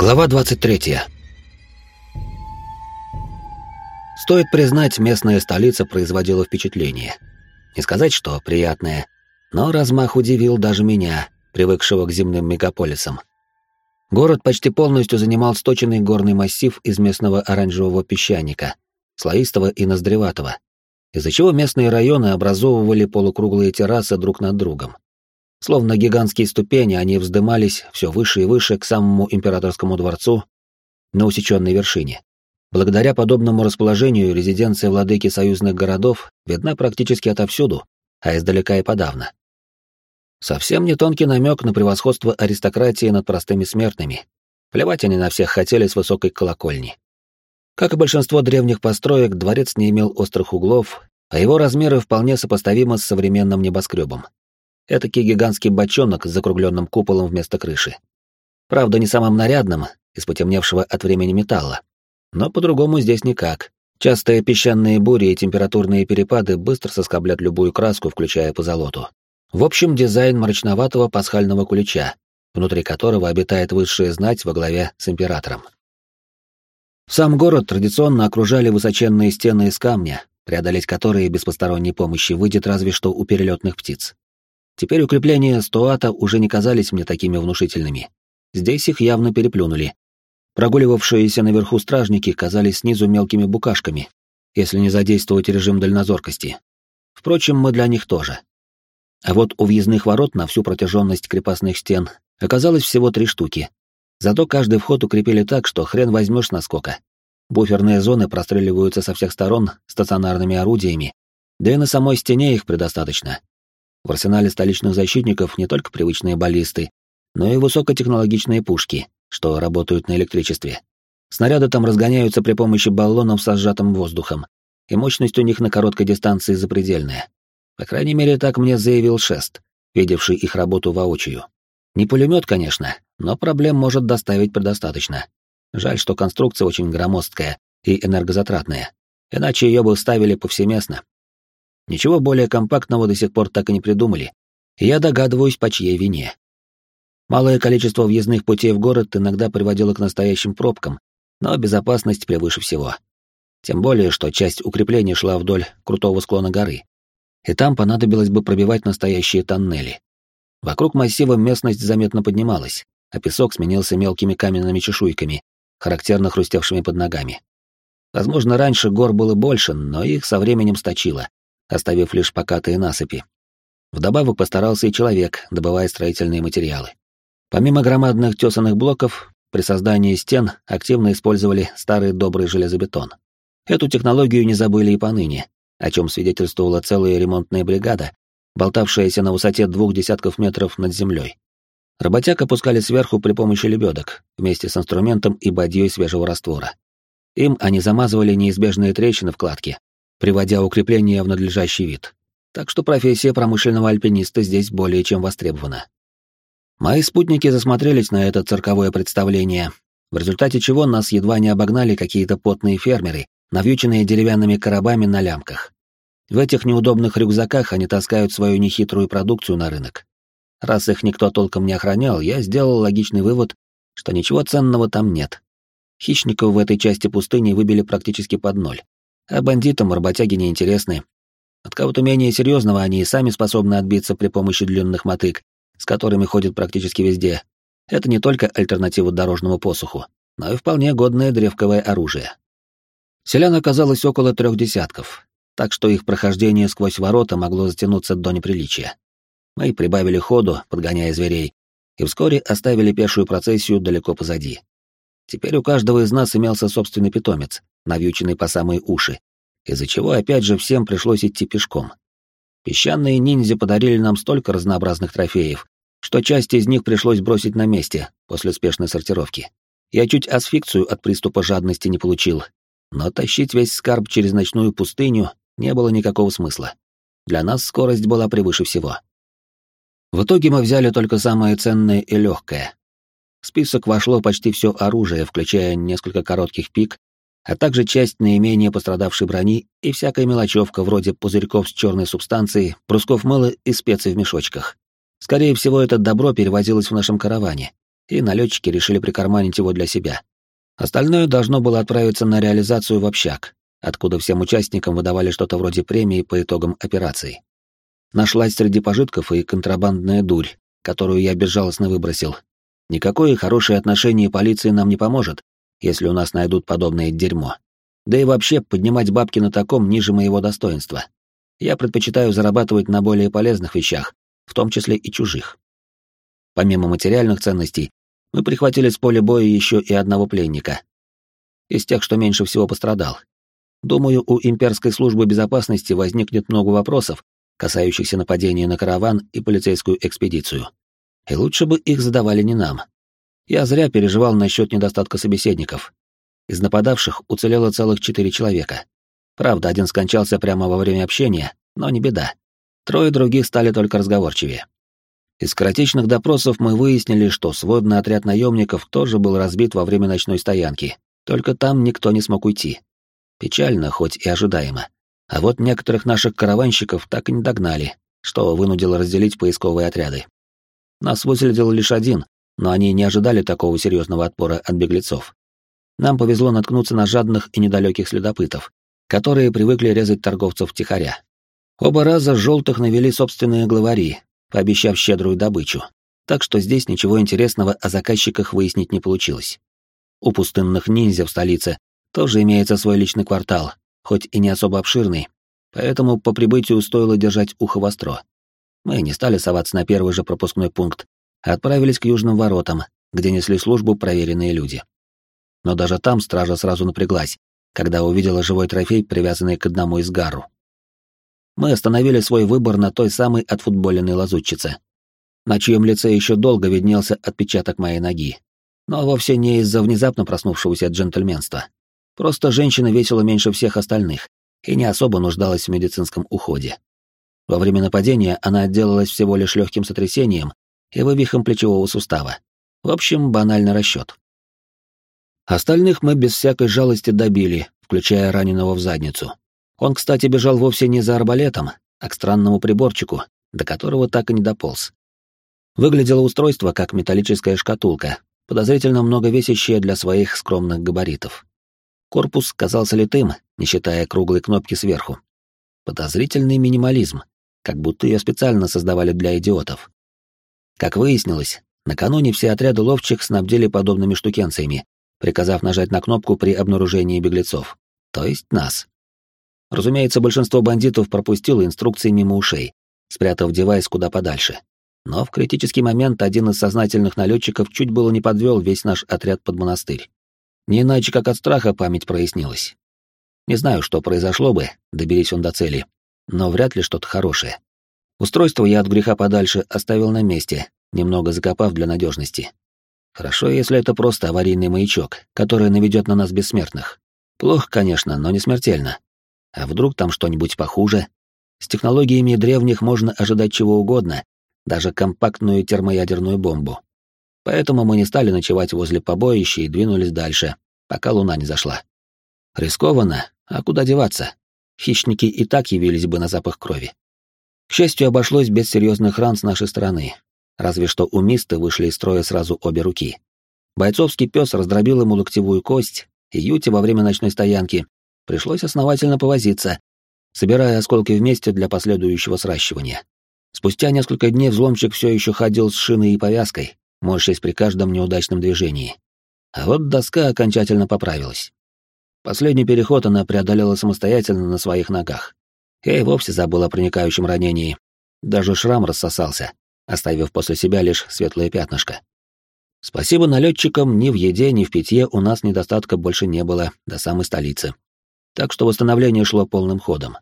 Глава 23. Стоит признать, местная столица производила впечатление. Не сказать, что приятное, но размах удивил даже меня, привыкшего к земным мегаполисам. Город почти полностью занимал сточенный горный массив из местного оранжевого песчаника, слоистого и ноздреватого, из-за чего местные районы образовывали полукруглые террасы друг над другом. Словно гигантские ступени, они вздымались все выше и выше к самому императорскому дворцу на усеченной вершине. Благодаря подобному расположению резиденция владыки союзных городов видна практически отовсюду, а издалека и подавно. Совсем не тонкий намек на превосходство аристократии над простыми смертными. Плевать они на всех хотели с высокой колокольни. Как и большинство древних построек, дворец не имел острых углов, а его размеры вполне сопоставимы с современным небоскребом. Этакий гигантский бочонок с закругленным куполом вместо крыши. Правда, не самым нарядным, из потемневшего от времени металла. Но по-другому здесь никак. Частые песчаные бури и температурные перепады быстро соскоблят любую краску, включая позолоту. В общем, дизайн мрачноватого пасхального кулича, внутри которого обитает высшая знать во главе с императором. Сам город традиционно окружали высоченные стены из камня, преодолеть которые без посторонней помощи выйдет разве что у перелетных птиц. Теперь укрепления Стоата уже не казались мне такими внушительными. Здесь их явно переплюнули. Прогуливавшиеся наверху стражники казались снизу мелкими букашками, если не задействовать режим дальнозоркости. Впрочем, мы для них тоже. А вот у въездных ворот на всю протяженность крепостных стен оказалось всего три штуки. Зато каждый вход укрепили так, что хрен возьмешь наскока. Буферные зоны простреливаются со всех сторон стационарными орудиями, да и на самой стене их предостаточно. В арсенале столичных защитников не только привычные баллисты, но и высокотехнологичные пушки, что работают на электричестве. Снаряды там разгоняются при помощи баллонов со сжатым воздухом, и мощность у них на короткой дистанции запредельная. По крайней мере, так мне заявил Шест, видевший их работу воочию. Не пулемет, конечно, но проблем может доставить предостаточно. Жаль, что конструкция очень громоздкая и энергозатратная, иначе ее бы ставили повсеместно. Ничего более компактного до сих пор так и не придумали, я догадываюсь, по чьей вине. Малое количество въездных путей в город иногда приводило к настоящим пробкам, но безопасность превыше всего. Тем более, что часть укрепления шла вдоль крутого склона горы, и там понадобилось бы пробивать настоящие тоннели. Вокруг массива местность заметно поднималась, а песок сменился мелкими каменными чешуйками, характерно хрустевшими под ногами. Возможно, раньше гор было больше, но их со временем сточило, оставив лишь покатые насыпи. Вдобавок постарался и человек, добывая строительные материалы. Помимо громадных тесанных блоков, при создании стен активно использовали старый добрый железобетон. Эту технологию не забыли и поныне, о чем свидетельствовала целая ремонтная бригада, болтавшаяся на высоте двух десятков метров над землей. Работяг опускали сверху при помощи лебедок, вместе с инструментом и бадьей свежего раствора. Им они замазывали неизбежные трещины в кладке, приводя укрепление в надлежащий вид. Так что профессия промышленного альпиниста здесь более чем востребована. Мои спутники засмотрелись на это цирковое представление, в результате чего нас едва не обогнали какие-то потные фермеры, навьюченные деревянными коробами на лямках. В этих неудобных рюкзаках они таскают свою нехитрую продукцию на рынок. Раз их никто толком не охранял, я сделал логичный вывод, что ничего ценного там нет. Хищников в этой части пустыни выбили практически под ноль. А бандитам работяги не интересны. От кого-то менее серьезного они и сами способны отбиться при помощи длинных мотык, с которыми ходят практически везде. Это не только альтернатива дорожному посоху, но и вполне годное древковое оружие. Селян оказалось около трех десятков, так что их прохождение сквозь ворота могло затянуться до неприличия. Мы прибавили ходу, подгоняя зверей, и вскоре оставили пешую процессию далеко позади. Теперь у каждого из нас имелся собственный питомец, навьюченный по самые уши, из-за чего опять же всем пришлось идти пешком. Песчаные ниндзя подарили нам столько разнообразных трофеев, что часть из них пришлось бросить на месте после спешной сортировки. Я чуть асфикцию от приступа жадности не получил, но тащить весь скарб через ночную пустыню не было никакого смысла. Для нас скорость была превыше всего. В итоге мы взяли только самое ценное и легкое. В список вошло почти все оружие, включая несколько коротких пик а также часть наименее пострадавшей брони и всякая мелочевка вроде пузырьков с черной субстанцией, брусков мыла и специй в мешочках. Скорее всего, это добро перевозилось в нашем караване, и налетчики решили прикарманить его для себя. Остальное должно было отправиться на реализацию в общак, откуда всем участникам выдавали что-то вроде премии по итогам операции. Нашлась среди пожитков и контрабандная дурь, которую я безжалостно выбросил. Никакое хорошее отношение полиции нам не поможет, если у нас найдут подобное дерьмо. Да и вообще, поднимать бабки на таком ниже моего достоинства. Я предпочитаю зарабатывать на более полезных вещах, в том числе и чужих. Помимо материальных ценностей, мы прихватили с поля боя еще и одного пленника. Из тех, что меньше всего пострадал. Думаю, у имперской службы безопасности возникнет много вопросов, касающихся нападения на караван и полицейскую экспедицию. И лучше бы их задавали не нам. Я зря переживал насчет недостатка собеседников. Из нападавших уцелело целых четыре человека. Правда, один скончался прямо во время общения, но не беда. Трое других стали только разговорчивее. Из скоротечных допросов мы выяснили, что сводный отряд наемников тоже был разбит во время ночной стоянки, только там никто не смог уйти. Печально, хоть и ожидаемо. А вот некоторых наших караванщиков так и не догнали, что вынудило разделить поисковые отряды. Нас выследил лишь один, но они не ожидали такого серьезного отпора от беглецов. Нам повезло наткнуться на жадных и недалеких следопытов, которые привыкли резать торговцев втихаря. Оба раза желтых навели собственные главари, пообещав щедрую добычу, так что здесь ничего интересного о заказчиках выяснить не получилось. У пустынных ниндзя в столице тоже имеется свой личный квартал, хоть и не особо обширный, поэтому по прибытию стоило держать ухо востро. Мы не стали соваться на первый же пропускной пункт, отправились к южным воротам, где несли службу проверенные люди. Но даже там стража сразу напряглась, когда увидела живой трофей, привязанный к одному из гару. Мы остановили свой выбор на той самой отфутболенной лазутчице, на чьем лице еще долго виднелся отпечаток моей ноги. Но вовсе не из-за внезапно проснувшегося джентльменства. Просто женщина весила меньше всех остальных и не особо нуждалась в медицинском уходе. Во время нападения она отделалась всего лишь легким сотрясением и вывихом плечевого сустава. В общем, банальный расчет. Остальных мы без всякой жалости добили, включая раненого в задницу. Он, кстати, бежал вовсе не за арбалетом, а к странному приборчику, до которого так и не дополз. Выглядело устройство как металлическая шкатулка, подозрительно много весящая для своих скромных габаритов. Корпус казался литым, не считая круглой кнопки сверху. Подозрительный минимализм, как будто ее специально создавали для идиотов. Как выяснилось, накануне все отряды ловчих снабдили подобными штукенциями, приказав нажать на кнопку при обнаружении беглецов, то есть нас. Разумеется, большинство бандитов пропустило инструкции мимо ушей, спрятав девайс куда подальше. Но в критический момент один из сознательных налетчиков чуть было не подвел весь наш отряд под монастырь. Не иначе, как от страха память прояснилась. Не знаю, что произошло бы, доберись он до цели, но вряд ли что-то хорошее. Устройство я от греха подальше оставил на месте, немного закопав для надежности. Хорошо, если это просто аварийный маячок, который наведет на нас бессмертных. Плохо, конечно, но не смертельно. А вдруг там что-нибудь похуже? С технологиями древних можно ожидать чего угодно, даже компактную термоядерную бомбу. Поэтому мы не стали ночевать возле побоища и двинулись дальше, пока луна не зашла. Рискованно, а куда деваться? Хищники и так явились бы на запах крови. К счастью, обошлось без серьезных ран с нашей стороны, разве что у Мисты вышли из строя сразу обе руки. Бойцовский пес раздробил ему локтевую кость, и Юте во время ночной стоянки пришлось основательно повозиться, собирая осколки вместе для последующего сращивания. Спустя несколько дней взломщик все еще ходил с шиной и повязкой, морщась при каждом неудачном движении. А вот доска окончательно поправилась. Последний переход она преодолела самостоятельно на своих ногах. Я и вовсе забыл о проникающем ранении. Даже шрам рассосался, оставив после себя лишь светлое пятнышко. Спасибо налетчикам, ни в еде, ни в питье у нас недостатка больше не было до самой столицы. Так что восстановление шло полным ходом.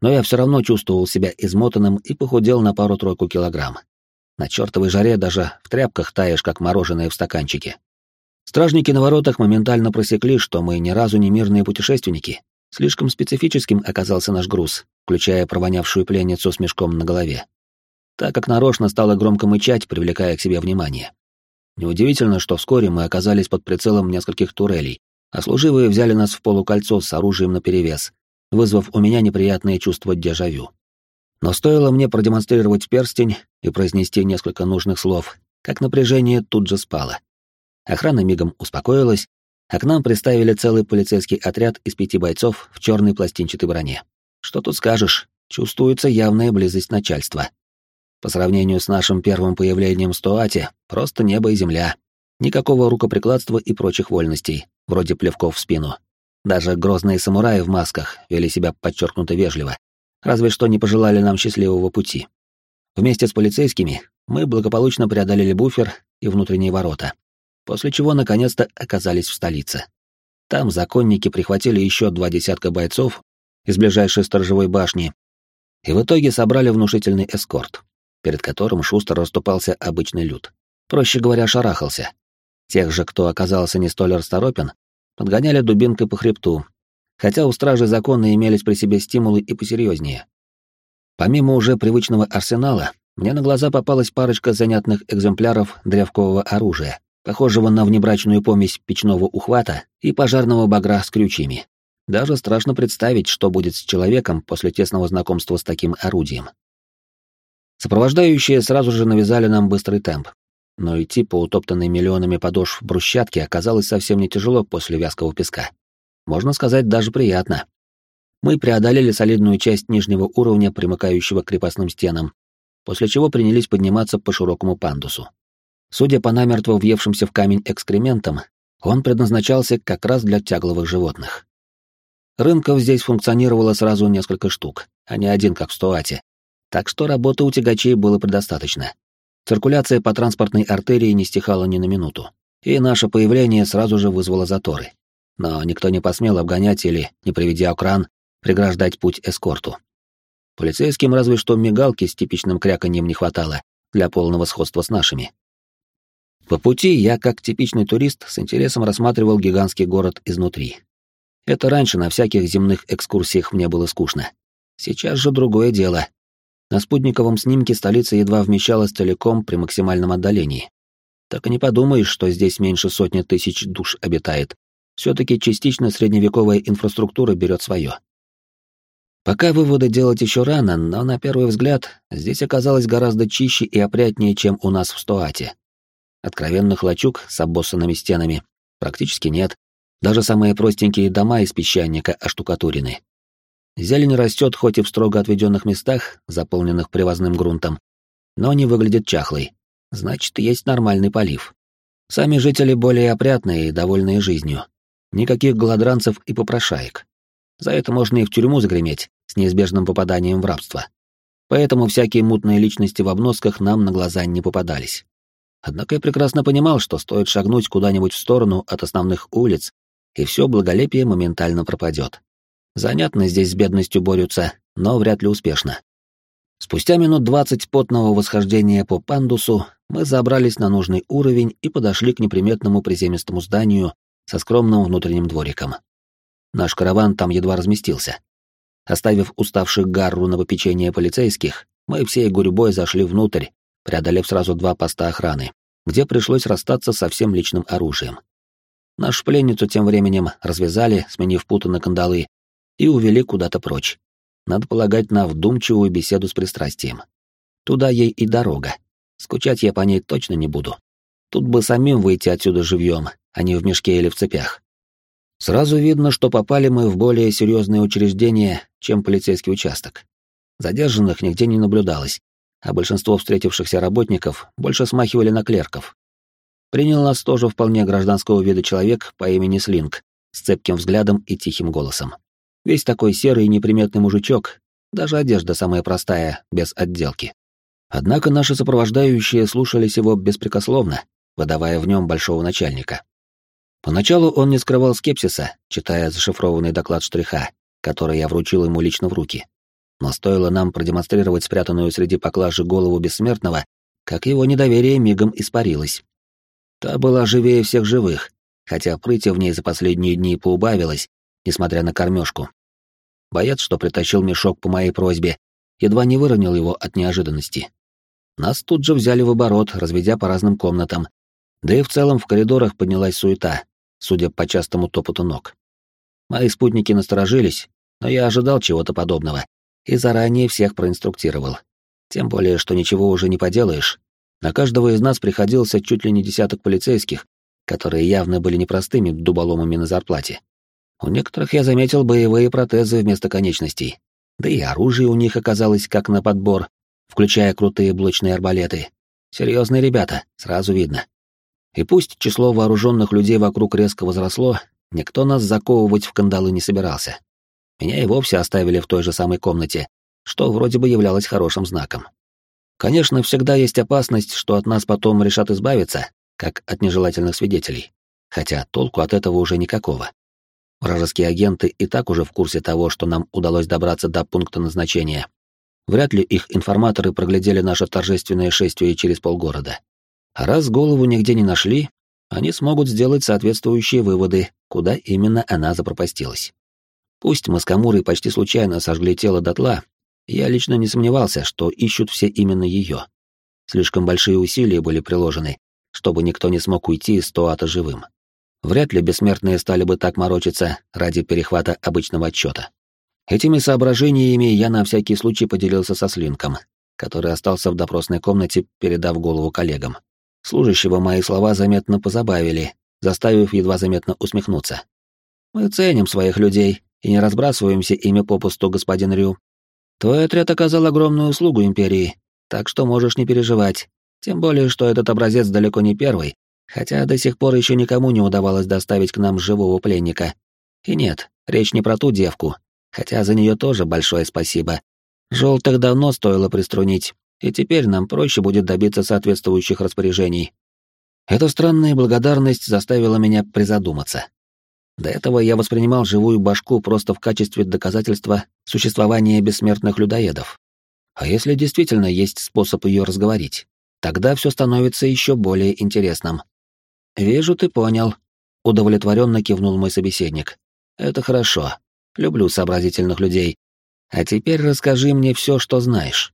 Но я все равно чувствовал себя измотанным и похудел на пару-тройку килограмм. На чертовой жаре даже в тряпках таешь, как мороженое в стаканчике. Стражники на воротах моментально просекли, что мы ни разу не мирные путешественники. Слишком специфическим оказался наш груз, включая провонявшую пленницу с мешком на голове. Так как нарочно стало громко мычать, привлекая к себе внимание. Неудивительно, что вскоре мы оказались под прицелом нескольких турелей, а служивые взяли нас в полукольцо с оружием наперевес, вызвав у меня неприятное чувство дежавю. Но стоило мне продемонстрировать перстень и произнести несколько нужных слов, как напряжение тут же спало. Охрана мигом успокоилась, а к нам приставили целый полицейский отряд из пяти бойцов в черной пластинчатой броне. Что тут скажешь, чувствуется явная близость начальства. По сравнению с нашим первым появлением в Стоате, просто небо и земля. Никакого рукоприкладства и прочих вольностей, вроде плевков в спину. Даже грозные самураи в масках вели себя подчеркнуто вежливо, разве что не пожелали нам счастливого пути. Вместе с полицейскими мы благополучно преодолели буфер и внутренние ворота, после чего наконец-то оказались в столице. Там законники прихватили еще два десятка бойцов из ближайшей сторожевой башни и в итоге собрали внушительный эскорт, перед которым шустро расступался обычный люд. Проще говоря, шарахался. Тех же, кто оказался не столь расторопен, подгоняли дубинкой по хребту, хотя у стражей закона имелись при себе стимулы и посерьезнее. Помимо уже привычного арсенала, мне на глаза попалась парочка занятных экземпляров древкового оружия, похожего на внебрачную помесь печного ухвата и пожарного багра с крючьями. Даже страшно представить, что будет с человеком после тесного знакомства с таким орудием. Сопровождающие сразу же навязали нам быстрый темп, но идти по утоптанной миллионами подошв брусчатке оказалось совсем не тяжело после вязкого песка. Можно сказать, даже приятно. Мы преодолели солидную часть нижнего уровня, примыкающего к крепостным стенам, после чего принялись подниматься по широкому пандусу. Судя по намертво въевшимся в камень экскрементам, он предназначался как раз для тягловых животных. Рынков здесь функционировало сразу несколько штук, а не один, как в Стоате, так что работы у тягачей было предостаточно. Циркуляция по транспортной артерии не стихала ни на минуту, и наше появление сразу же вызвало заторы. Но никто не посмел обгонять или, не приведя кран, преграждать путь эскорту. Полицейским разве что мигалки с типичным кряканьем не хватало для полного сходства с нашими. По пути я, как типичный турист, с интересом рассматривал гигантский город изнутри. Это раньше на всяких земных экскурсиях мне было скучно. Сейчас же другое дело. На спутниковом снимке столица едва вмещалась целиком при максимальном отдалении. Так и не подумаешь, что здесь меньше сотни тысяч душ обитает. Все-таки частично средневековая инфраструктура берет свое. Пока выводы делать еще рано, но на первый взгляд здесь оказалось гораздо чище и опрятнее, чем у нас в Стоате. Откровенных лачуг с обоссанными стенами практически нет, даже самые простенькие дома из песчаника оштукатурены. Зелень растет хоть и в строго отведенных местах, заполненных привозным грунтом, но не выглядит чахлой. Значит, есть нормальный полив. Сами жители более опрятные и довольные жизнью. Никаких голодранцев и попрошаек. За это можно и в тюрьму загреметь, с неизбежным попаданием в рабство. Поэтому всякие мутные личности в обносках нам на глаза не попадались. Однако я прекрасно понимал, что стоит шагнуть куда-нибудь в сторону от основных улиц, и все благолепие моментально пропадет. Занятно здесь с бедностью борются, но вряд ли успешно. Спустя минут двадцать потного восхождения по пандусу мы забрались на нужный уровень и подошли к неприметному приземистому зданию со скромным внутренним двориком. Наш караван там едва разместился. Оставив уставших гарру на попечение полицейских, мы всей гурьбой зашли внутрь, преодолев сразу два поста охраны, где пришлось расстаться со всем личным оружием. Нашу пленницу тем временем развязали, сменив путы на кандалы, и увели куда-то прочь. Надо полагать на вдумчивую беседу с пристрастием. Туда ей и дорога. Скучать я по ней точно не буду. Тут бы самим выйти отсюда живьем, а не в мешке или в цепях. Сразу видно, что попали мы в более серьезное учреждение, чем полицейский участок. Задержанных нигде не наблюдалось, а большинство встретившихся работников больше смахивали на клерков. Принял нас тоже вполне гражданского вида человек по имени Слинг, с цепким взглядом и тихим голосом. Весь такой серый и неприметный мужичок, даже одежда самая простая, без отделки. Однако наши сопровождающие слушались его беспрекословно, выдавая в нем большого начальника. Поначалу он не скрывал скепсиса, читая зашифрованный доклад штриха, который я вручил ему лично в руки. Но стоило нам продемонстрировать спрятанную среди поклажи голову бессмертного, как его недоверие мигом испарилось. Та была живее всех живых, хотя прыти в ней за последние дни поубавилось, несмотря на кормежку. Боец, что притащил мешок по моей просьбе, едва не выронил его от неожиданности. Нас тут же взяли в оборот, разведя по разным комнатам, да и в целом в коридорах поднялась суета, судя по частому топоту ног. Мои спутники насторожились, но я ожидал чего-то подобного и заранее всех проинструктировал. Тем более, что ничего уже не поделаешь. На каждого из нас приходился чуть ли не десяток полицейских, которые явно были непростыми дуболомами на зарплате. У некоторых я заметил боевые протезы вместо конечностей, да и оружие у них оказалось как на подбор, включая крутые блочные арбалеты. Серьезные ребята, сразу видно. И пусть число вооруженных людей вокруг резко возросло, никто нас заковывать в кандалы не собирался. Меня и вовсе оставили в той же самой комнате, что вроде бы являлось хорошим знаком. Конечно, всегда есть опасность, что от нас потом решат избавиться, как от нежелательных свидетелей. Хотя толку от этого уже никакого. Вражеские агенты и так уже в курсе того, что нам удалось добраться до пункта назначения. Вряд ли их информаторы проглядели наше торжественное шествие через полгорода. А раз голову нигде не нашли, они смогут сделать соответствующие выводы, куда именно она запропастилась. Пусть Камурой почти случайно сожгли тело дотла, я лично не сомневался, что ищут все именно ее. Слишком большие усилия были приложены, чтобы никто не смог уйти из Туата живым. Вряд ли бессмертные стали бы так морочиться ради перехвата обычного отчета. Этими соображениями я на всякий случай поделился со Слинком, который остался в допросной комнате, передав голову коллегам. Служащего мои слова заметно позабавили, заставив едва заметно усмехнуться. «Мы ценим своих людей и не разбрасываемся ими попусту, господин Рю. Твой отряд оказал огромную услугу Империи, так что можешь не переживать. Тем более, что этот образец далеко не первый, хотя до сих пор еще никому не удавалось доставить к нам живого пленника. И нет, речь не про ту девку, хотя за нее тоже большое спасибо. Желтых давно стоило приструнить, и теперь нам проще будет добиться соответствующих распоряжений. Эта странная благодарность заставила меня призадуматься. До этого я воспринимал живую башку просто в качестве доказательства существования бессмертных людоедов. А если действительно есть способ ее разговорить, тогда все становится еще более интересным. «Вижу, ты понял», — удовлетворенно кивнул мой собеседник. «Это хорошо. Люблю сообразительных людей. А теперь расскажи мне все, что знаешь».